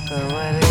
crack or what